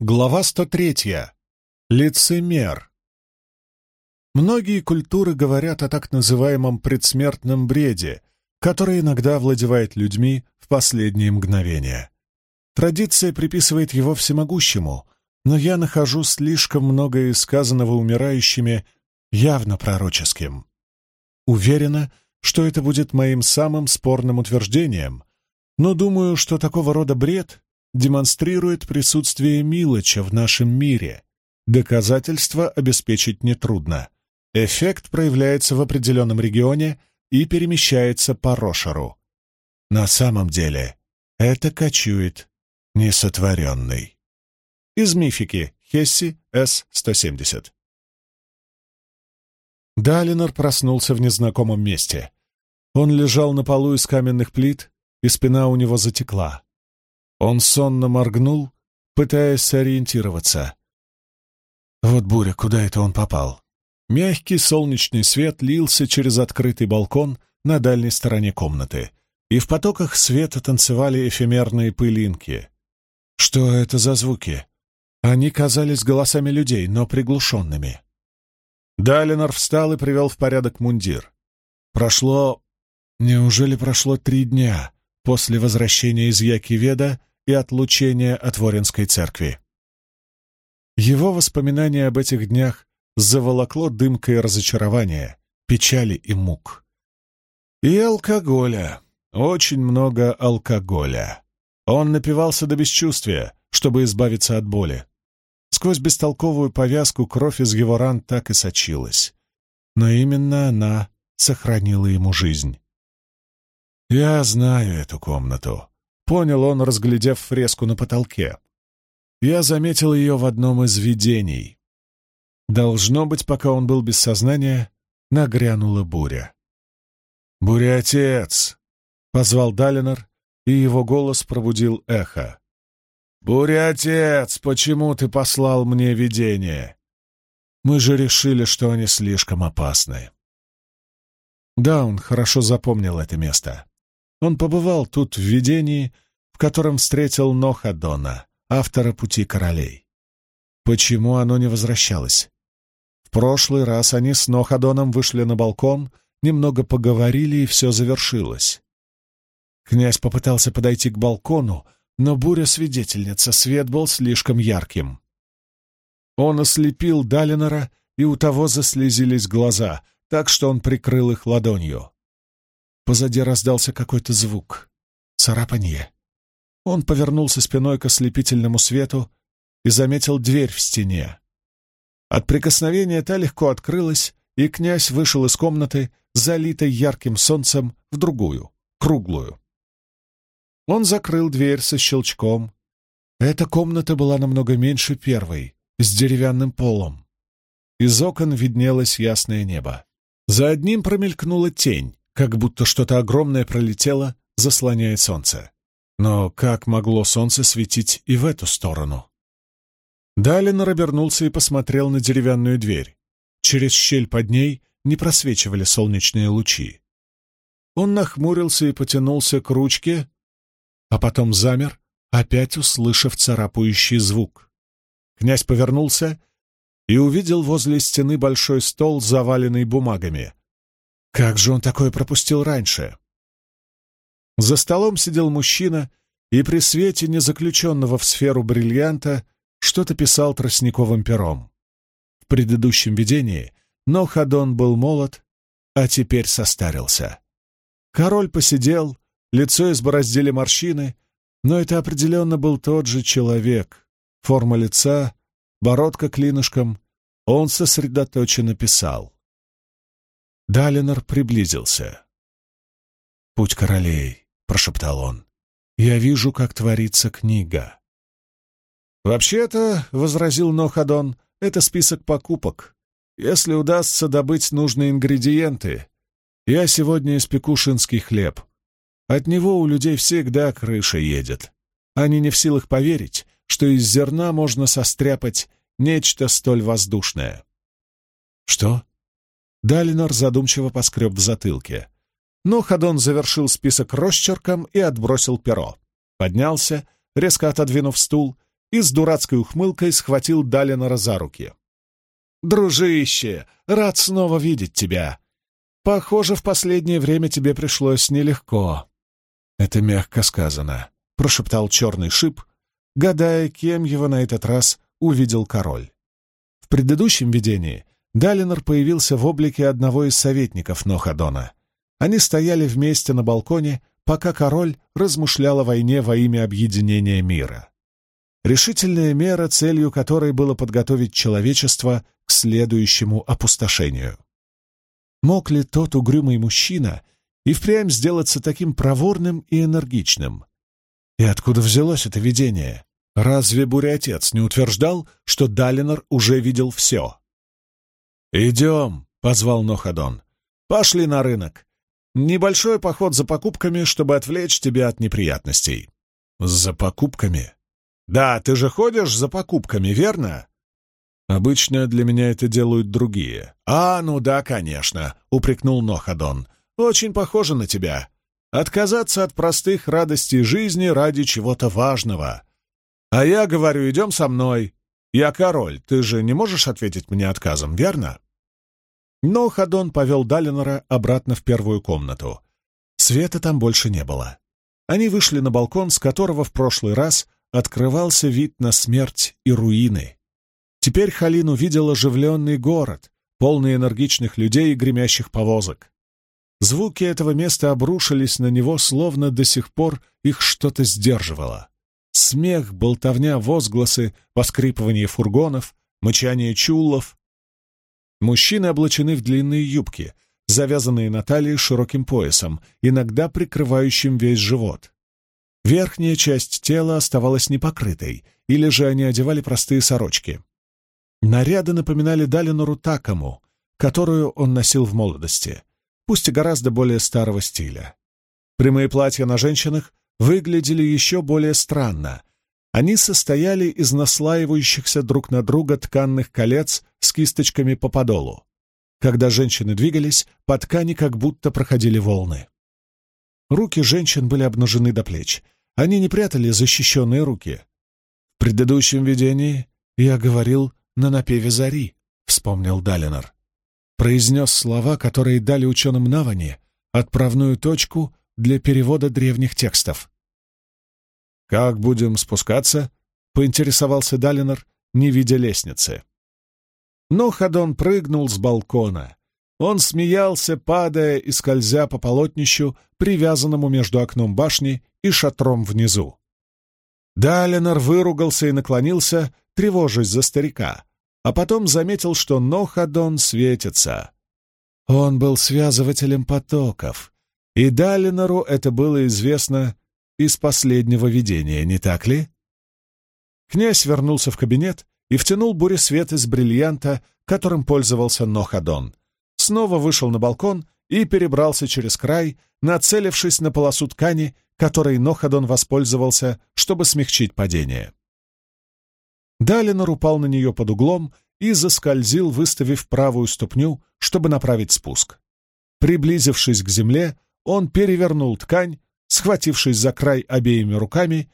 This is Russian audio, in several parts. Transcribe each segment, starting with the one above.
Глава 103. Лицемер. Многие культуры говорят о так называемом предсмертном бреде, который иногда владевает людьми в последние мгновения. Традиция приписывает его всемогущему, но я нахожу слишком многое сказанного умирающими явно пророческим. Уверена, что это будет моим самым спорным утверждением, но думаю, что такого рода бред демонстрирует присутствие Милоча в нашем мире. Доказательства обеспечить нетрудно. Эффект проявляется в определенном регионе и перемещается по Рошеру. На самом деле это кочует несотворенный. Из мифики Хесси С-170. Далинор проснулся в незнакомом месте. Он лежал на полу из каменных плит, и спина у него затекла. Он сонно моргнул, пытаясь сориентироваться. Вот буря, куда это он попал? Мягкий солнечный свет лился через открытый балкон на дальней стороне комнаты, и в потоках света танцевали эфемерные пылинки. Что это за звуки? Они казались голосами людей, но приглушенными. Далинор встал и привел в порядок мундир. Прошло... Неужели прошло три дня после возвращения из Якиведа и отлучения от Воринской церкви. Его воспоминания об этих днях заволокло дымкой разочарования, печали и мук. И алкоголя, очень много алкоголя. Он напивался до бесчувствия, чтобы избавиться от боли. Сквозь бестолковую повязку кровь из его ран так и сочилась. Но именно она сохранила ему жизнь. Я знаю эту комнату. Понял он, разглядев фреску на потолке. Я заметил ее в одном из видений. Должно быть, пока он был без сознания, нагрянула буря. «Буря-отец!» — позвал Далинор, и его голос пробудил эхо. «Буря-отец, почему ты послал мне видение? Мы же решили, что они слишком опасны». Да, он хорошо запомнил это место. Он побывал тут в видении, в котором встретил Нохадона, автора «Пути королей». Почему оно не возвращалось? В прошлый раз они с Нохадоном вышли на балкон, немного поговорили, и все завершилось. Князь попытался подойти к балкону, но буря-свидетельница, свет был слишком ярким. Он ослепил Далинора, и у того заслезились глаза, так что он прикрыл их ладонью. Позади раздался какой-то звук. Царапанье. Он повернулся спиной к ослепительному свету и заметил дверь в стене. От прикосновения та легко открылась, и князь вышел из комнаты, залитой ярким солнцем, в другую, круглую. Он закрыл дверь со щелчком. Эта комната была намного меньше первой, с деревянным полом. Из окон виднелось ясное небо. За одним промелькнула тень, как будто что-то огромное пролетело, заслоняет солнце. Но как могло солнце светить и в эту сторону? Далинор обернулся и посмотрел на деревянную дверь. Через щель под ней не просвечивали солнечные лучи. Он нахмурился и потянулся к ручке, а потом замер, опять услышав царапающий звук. Князь повернулся и увидел возле стены большой стол, заваленный бумагами. Как же он такое пропустил раньше? За столом сидел мужчина и при свете незаключенного в сферу бриллианта что-то писал тростниковым пером. В предыдущем видении Нохадон был молод, а теперь состарился. Король посидел, лицо избороздили морщины, но это определенно был тот же человек. Форма лица, бородка клинышком, он сосредоточенно писал. Далинор приблизился. «Путь королей», — прошептал он. «Я вижу, как творится книга». «Вообще-то», — возразил Нохадон, — «это список покупок. Если удастся добыть нужные ингредиенты, я сегодня испеку шинский хлеб. От него у людей всегда крыша едет. Они не в силах поверить, что из зерна можно состряпать нечто столь воздушное». «Что?» Далинор задумчиво поскреб в затылке. Но Хадон завершил список росчерком и отбросил перо. Поднялся, резко отодвинув стул, и с дурацкой ухмылкой схватил Далинора за руки. «Дружище, рад снова видеть тебя. Похоже, в последнее время тебе пришлось нелегко». «Это мягко сказано», — прошептал черный шип, гадая, кем его на этот раз увидел король. В предыдущем видении Далинор появился в облике одного из советников Нохадона. Они стояли вместе на балконе, пока король размышлял о войне во имя объединения мира. Решительная мера, целью которой было подготовить человечество к следующему опустошению. Мог ли тот угрюмый мужчина и впрямь сделаться таким проворным и энергичным? И откуда взялось это видение? Разве Буря-отец не утверждал, что Далинор уже видел все? «Идем», — позвал Нохадон. «Пошли на рынок. Небольшой поход за покупками, чтобы отвлечь тебя от неприятностей». «За покупками?» «Да, ты же ходишь за покупками, верно?» «Обычно для меня это делают другие». «А, ну да, конечно», — упрекнул Нохадон. «Очень похоже на тебя. Отказаться от простых радостей жизни ради чего-то важного. А я говорю, идем со мной. Я король, ты же не можешь ответить мне отказом, верно?» Но Хадон повел Далинора обратно в первую комнату. Света там больше не было. Они вышли на балкон, с которого в прошлый раз открывался вид на смерть и руины. Теперь Халин увидел оживленный город, полный энергичных людей и гремящих повозок. Звуки этого места обрушились на него, словно до сих пор их что-то сдерживало. Смех, болтовня, возгласы, поскрипывание фургонов, мычание чуллов, Мужчины облачены в длинные юбки, завязанные на талии широким поясом, иногда прикрывающим весь живот. Верхняя часть тела оставалась непокрытой, или же они одевали простые сорочки. Наряды напоминали Далинору Такому, которую он носил в молодости, пусть и гораздо более старого стиля. Прямые платья на женщинах выглядели еще более странно, они состояли из наслаивающихся друг на друга тканных колец с кисточками по подолу. Когда женщины двигались, по ткани как будто проходили волны. Руки женщин были обнажены до плеч. Они не прятали защищенные руки. В предыдущем видении я говорил на напеве зари, вспомнил Далинор. Произнес слова, которые дали ученым Навани отправную точку для перевода древних текстов. «Как будем спускаться?» — поинтересовался Далинор, не видя лестницы. Но Хадон прыгнул с балкона. Он смеялся, падая и скользя по полотнищу, привязанному между окном башни и шатром внизу. Далинор выругался и наклонился, тревожась за старика, а потом заметил, что Нохадон светится. Он был связывателем потоков, и Далинору это было известно из последнего видения, не так ли? Князь вернулся в кабинет и втянул буресвет из бриллианта, которым пользовался Нохадон. Снова вышел на балкон и перебрался через край, нацелившись на полосу ткани, которой Нохадон воспользовался, чтобы смягчить падение. Далинор упал на нее под углом и заскользил, выставив правую ступню, чтобы направить спуск. Приблизившись к земле, он перевернул ткань, схватившись за край обеими руками,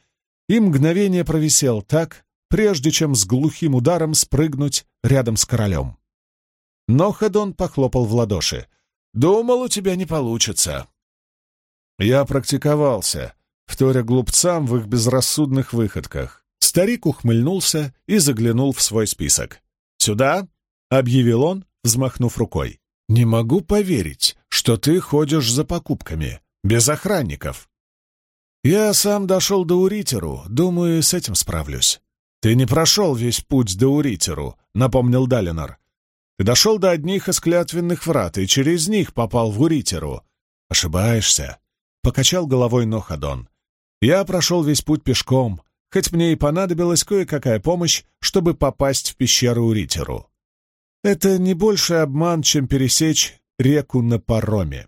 и мгновение провисел так, прежде чем с глухим ударом спрыгнуть рядом с королем. Но Хедон похлопал в ладоши. «Думал, у тебя не получится». Я практиковался, вторя глупцам в их безрассудных выходках. Старик ухмыльнулся и заглянул в свой список. «Сюда?» — объявил он, взмахнув рукой. «Не могу поверить, что ты ходишь за покупками без охранников. Я сам дошел до Уритеру, думаю, с этим справлюсь. Ты не прошел весь путь до Уритеру, напомнил Далинор. Ты дошел до одних из клятвенных врат и через них попал в Уритеру. Ошибаешься, покачал головой Нохадон. Я прошел весь путь пешком, хоть мне и понадобилась кое-какая помощь, чтобы попасть в пещеру Уритеру. Это не больше обман, чем пересечь реку на пароме.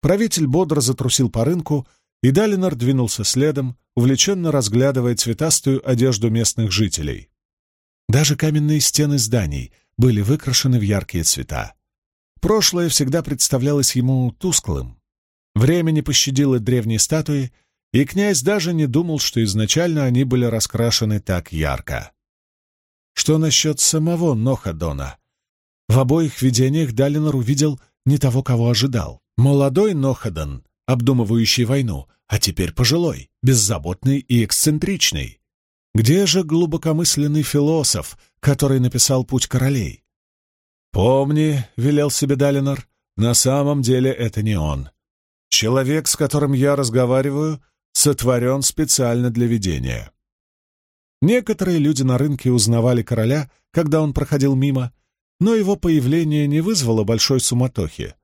Правитель бодро затрусил по рынку, и Далинор двинулся следом, увлеченно разглядывая цветастую одежду местных жителей. Даже каменные стены зданий были выкрашены в яркие цвета. Прошлое всегда представлялось ему тусклым. Время не пощадило древние статуи, и князь даже не думал, что изначально они были раскрашены так ярко. Что насчет самого Нохадона? В обоих видениях Далинор увидел не того, кого ожидал. Молодой Нохадан, обдумывающий войну, а теперь пожилой, беззаботный и эксцентричный. Где же глубокомысленный философ, который написал «Путь королей»? «Помни», — велел себе Далинор, — «на самом деле это не он. Человек, с которым я разговариваю, сотворен специально для видения». Некоторые люди на рынке узнавали короля, когда он проходил мимо, но его появление не вызвало большой суматохи.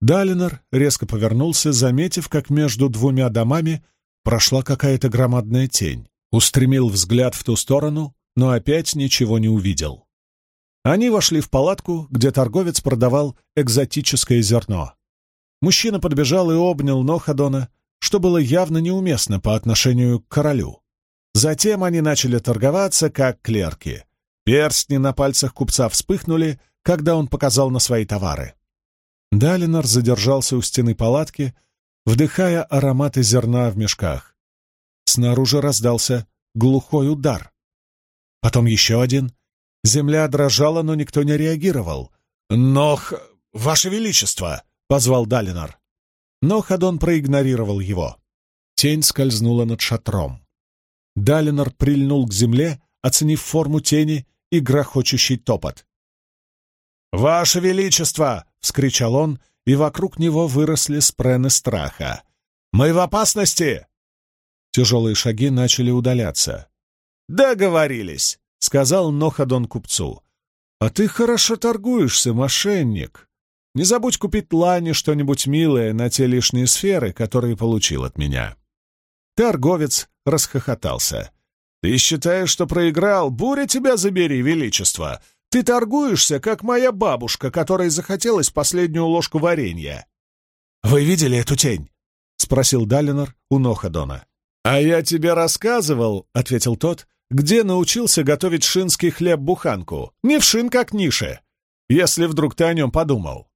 Далинор резко повернулся, заметив, как между двумя домами прошла какая-то громадная тень. Устремил взгляд в ту сторону, но опять ничего не увидел. Они вошли в палатку, где торговец продавал экзотическое зерно. Мужчина подбежал и обнял Нохадона, что было явно неуместно по отношению к королю. Затем они начали торговаться, как клерки. Перстни на пальцах купца вспыхнули, когда он показал на свои товары. Далинор задержался у стены палатки, вдыхая ароматы зерна в мешках. Снаружи раздался глухой удар. Потом еще один. Земля дрожала, но никто не реагировал. «Нох, Ваше Величество!» — позвал Далинор. Но Хадон проигнорировал его. Тень скользнула над шатром. Далинор прильнул к земле, оценив форму тени и грохочущий топот. «Ваше Величество!» — вскричал он, и вокруг него выросли спрены страха. «Мы в опасности!» Тяжелые шаги начали удаляться. «Договорились!» — сказал Нохадон купцу. «А ты хорошо торгуешься, мошенник. Не забудь купить Лане что-нибудь милое на те лишние сферы, которые получил от меня». Торговец расхохотался. «Ты считаешь, что проиграл? Буря тебя забери, Величество! Ты торгуешься, как моя бабушка, которой захотелось последнюю ложку варенья». «Вы видели эту тень?» — спросил Далинор у Нохадона. «А я тебе рассказывал», — ответил тот, — «где научился готовить шинский хлеб-буханку. Не в шин, как нише, если вдруг ты о нем подумал».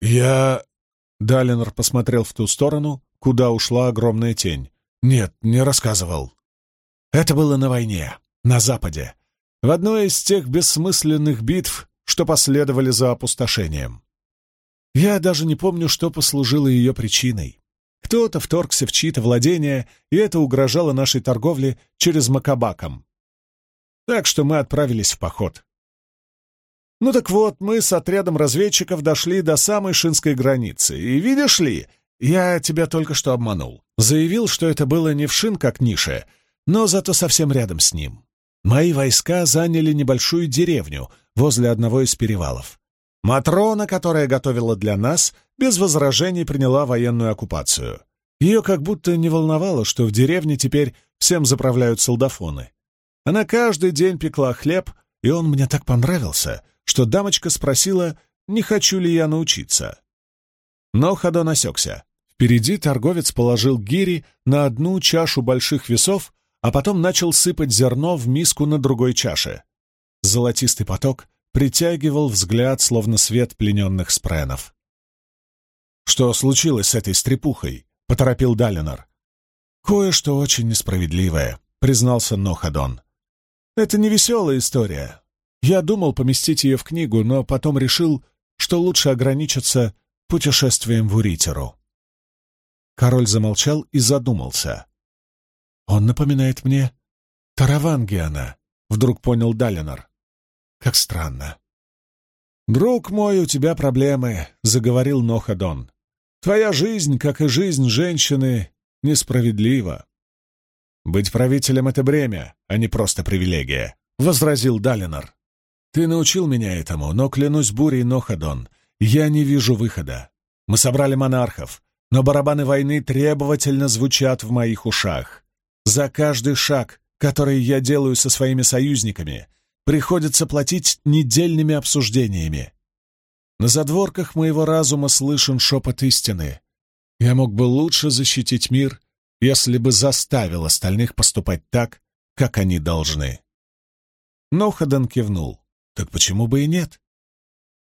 «Я...» — Далинор посмотрел в ту сторону, куда ушла огромная тень. «Нет, не рассказывал». Это было на войне, на Западе, в одной из тех бессмысленных битв, что последовали за опустошением. Я даже не помню, что послужило ее причиной. Кто-то вторгся в чьи-то владения, и это угрожало нашей торговле через Макабаком. Так что мы отправились в поход. Ну так вот, мы с отрядом разведчиков дошли до самой шинской границы, и, видишь ли, я тебя только что обманул. Заявил, что это было не в Шин, как нише, но зато совсем рядом с ним. Мои войска заняли небольшую деревню возле одного из перевалов. Матрона, которая готовила для нас, без возражений приняла военную оккупацию. Ее как будто не волновало, что в деревне теперь всем заправляют солдафоны. Она каждый день пекла хлеб, и он мне так понравился, что дамочка спросила, не хочу ли я научиться. Но Хадон осекся. Впереди торговец положил гири на одну чашу больших весов а потом начал сыпать зерно в миску на другой чаше. Золотистый поток притягивал взгляд, словно свет плененных спренов. «Что случилось с этой стрепухой?» — поторопил Далинор. «Кое-что очень несправедливое», — признался Нохадон. «Это не веселая история. Я думал поместить ее в книгу, но потом решил, что лучше ограничиться путешествием в Уритеру». Король замолчал и задумался. «Он напоминает мне Таравангиана», — вдруг понял Далинор. «Как странно». «Друг мой, у тебя проблемы», — заговорил Нохадон. «Твоя жизнь, как и жизнь женщины, несправедлива». «Быть правителем — это бремя, а не просто привилегия», — возразил Далинор. «Ты научил меня этому, но, клянусь бурей, Нохадон, я не вижу выхода. Мы собрали монархов, но барабаны войны требовательно звучат в моих ушах. За каждый шаг, который я делаю со своими союзниками, приходится платить недельными обсуждениями. На задворках моего разума слышен шепот истины. Я мог бы лучше защитить мир, если бы заставил остальных поступать так, как они должны. Но Ходен кивнул. Так почему бы и нет?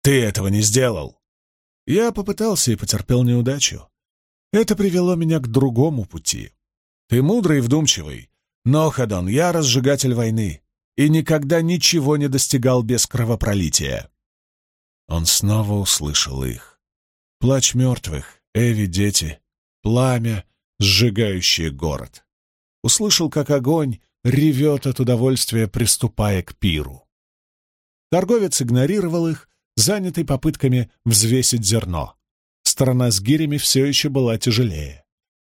Ты этого не сделал. Я попытался и потерпел неудачу. Это привело меня к другому пути. Ты мудрый и вдумчивый, но, Хадон, я разжигатель войны и никогда ничего не достигал без кровопролития. Он снова услышал их. Плач мертвых, Эви, дети, пламя, сжигающее город. Услышал, как огонь ревет от удовольствия, приступая к пиру. Торговец игнорировал их, занятый попытками взвесить зерно. Сторона с гирями все еще была тяжелее.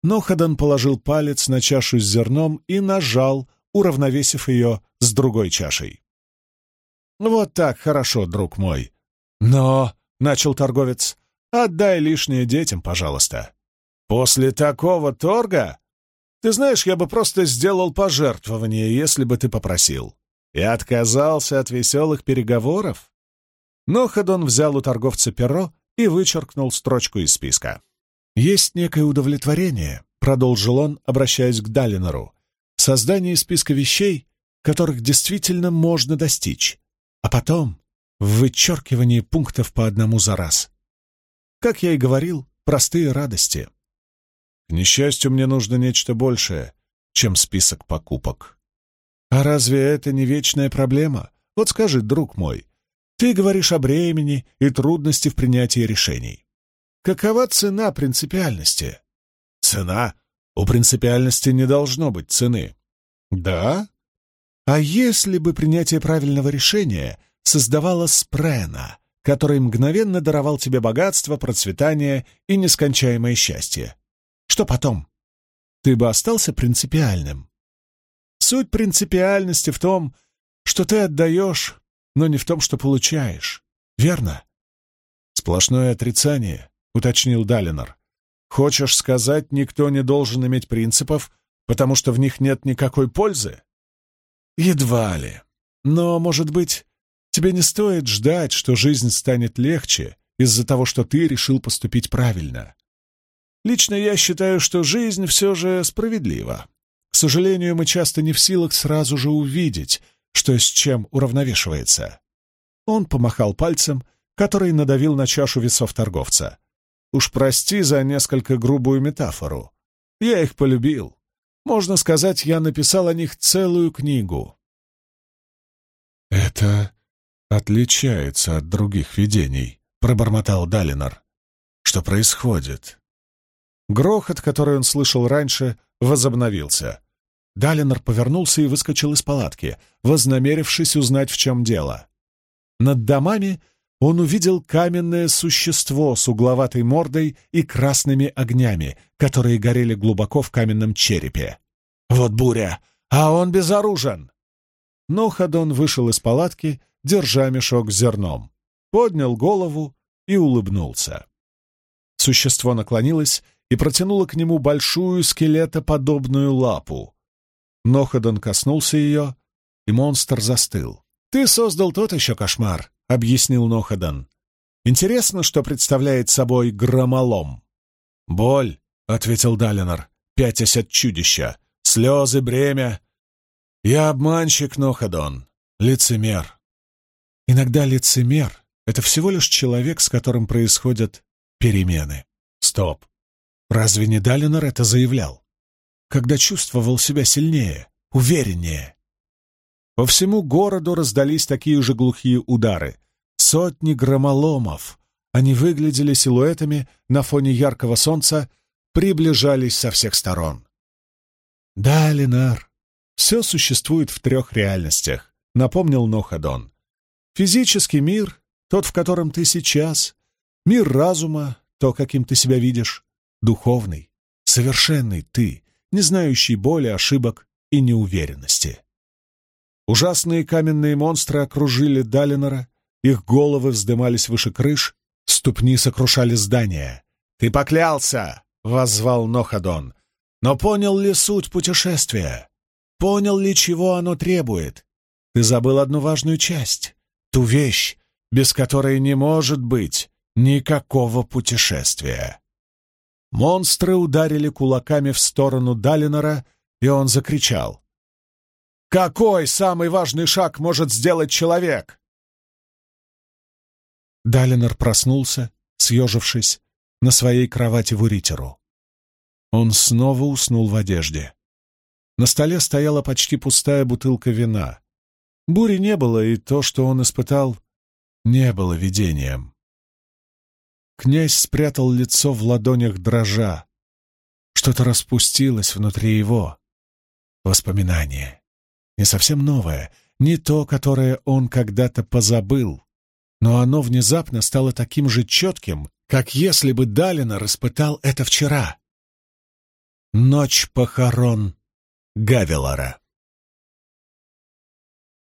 Но Хадан положил палец на чашу с зерном и нажал, уравновесив ее с другой чашей. «Вот так хорошо, друг мой. Но, — начал торговец, — отдай лишнее детям, пожалуйста. После такого торга ты знаешь, я бы просто сделал пожертвование, если бы ты попросил. И отказался от веселых переговоров. Но Ходон взял у торговца перо и вычеркнул строчку из списка. «Есть некое удовлетворение», — продолжил он, обращаясь к Далинору, — «создание списка вещей, которых действительно можно достичь, а потом в вычеркивании пунктов по одному за раз. Как я и говорил, простые радости. К несчастью, мне нужно нечто большее, чем список покупок. А разве это не вечная проблема? Вот скажи, друг мой, ты говоришь о бремени и трудности в принятии решений. Какова цена принципиальности? Цена? У принципиальности не должно быть цены. Да? А если бы принятие правильного решения создавало спрена, который мгновенно даровал тебе богатство, процветание и нескончаемое счастье? Что потом? Ты бы остался принципиальным. Суть принципиальности в том, что ты отдаешь, но не в том, что получаешь. Верно? Сплошное отрицание, уточнил Далинор. Хочешь сказать, никто не должен иметь принципов, потому что в них нет никакой пользы? Едва ли. Но, может быть, тебе не стоит ждать, что жизнь станет легче из-за того, что ты решил поступить правильно. Лично я считаю, что жизнь все же справедлива. К сожалению, мы часто не в силах сразу же увидеть, что с чем уравновешивается. Он помахал пальцем, который надавил на чашу весов торговца. Уж прости за несколько грубую метафору. Я их полюбил. Можно сказать, я написал о них целую книгу. «Это отличается от других видений», — пробормотал Далинор. «Что происходит?» Грохот, который он слышал раньше, возобновился. Далинор повернулся и выскочил из палатки, вознамерившись узнать, в чем дело. Над домами он увидел каменное существо с угловатой мордой и красными огнями, которые горели глубоко в каменном черепе. «Вот буря! А он безоружен!» Но Хадон вышел из палатки, держа мешок с зерном, поднял голову и улыбнулся. Существо наклонилось и протянула к нему большую скелетоподобную лапу. Ноходон коснулся ее, и монстр застыл. «Ты создал тот еще кошмар», — объяснил Ноходон. «Интересно, что представляет собой громолом». «Боль», — ответил Далинор, пятясь от чудища. «Слезы, бремя». «Я обманщик, Ноходон, лицемер». Иногда лицемер — это всего лишь человек, с которым происходят перемены. Стоп. Разве не Далинор это заявлял? Когда чувствовал себя сильнее, увереннее. По всему городу раздались такие же глухие удары. Сотни громоломов. Они выглядели силуэтами на фоне яркого солнца, приближались со всех сторон. «Да, Ленар, все существует в трех реальностях», — напомнил Нохадон. «Физический мир, тот, в котором ты сейчас, мир разума, то, каким ты себя видишь, духовный, совершенный ты, не знающий боли, ошибок и неуверенности. Ужасные каменные монстры окружили Далинора, их головы вздымались выше крыш, ступни сокрушали здания. «Ты поклялся!» — воззвал Нохадон. «Но понял ли суть путешествия? Понял ли, чего оно требует? Ты забыл одну важную часть, ту вещь, без которой не может быть никакого путешествия». Монстры ударили кулаками в сторону Далинора, и он закричал. «Какой самый важный шаг может сделать человек?» Далинор проснулся, съежившись, на своей кровати в Уритеру. Он снова уснул в одежде. На столе стояла почти пустая бутылка вина. Бури не было, и то, что он испытал, не было видением. Князь спрятал лицо в ладонях дрожа. Что-то распустилось внутри его. Воспоминание. Не совсем новое, не то, которое он когда-то позабыл, но оно внезапно стало таким же четким, как если бы Далина распытал это вчера. Ночь похорон Гавелора.